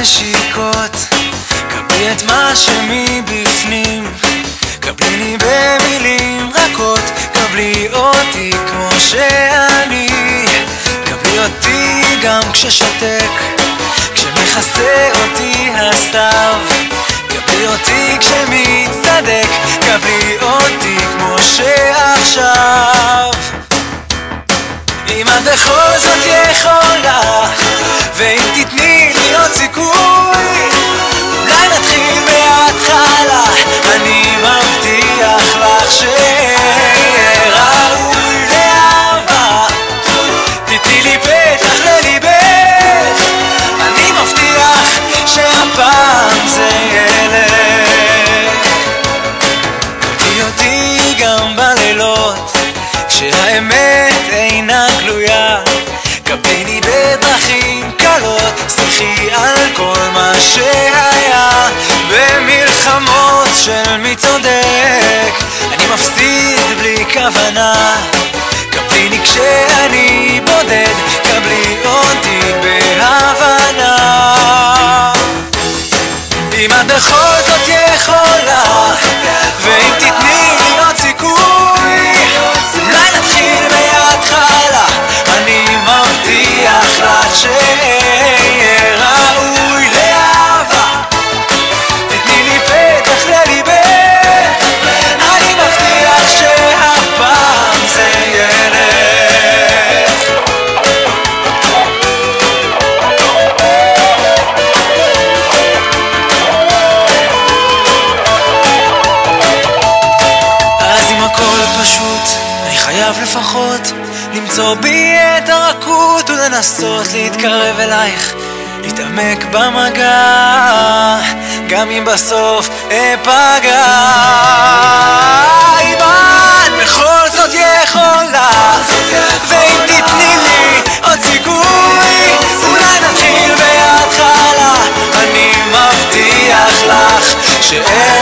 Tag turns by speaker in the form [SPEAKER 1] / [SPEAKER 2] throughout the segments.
[SPEAKER 1] נשיקות. קבלי את מה שמבפנים. קבליני במילים רכות. קבלי אותי כמו שאני. קבלי אותי גם כששותק. כשמכסה אותי הסתיו. קבלי אותי כשמצטדק זאת יכולה ואם תתני לי עוד סיכוי אולי נתחיל מההתחלה. אני מבטיח לך בלילות כשהאמת אינה שהיה במלחמות של מי צודק. אני מפסיד בלי כוונה. קבליני כשאני בודד קבלי אותי בהבנה. אם את בכל זאת יכולה ואם תתני חייב לפחות. למצוא בי את הרכות ולנסות להתקרב אלייך, להתעמק במגע, גם אם בסוף אפגע. אם את בכל זאת יכולה, ואם תתני לי עוד סיכוי, אולי נתחיל מההתחלה, אני מבטיח לך שאהיה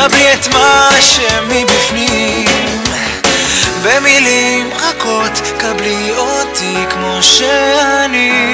[SPEAKER 1] קבלי את מה שמבפנים. במילים רכות קבלי אותי כמו שאני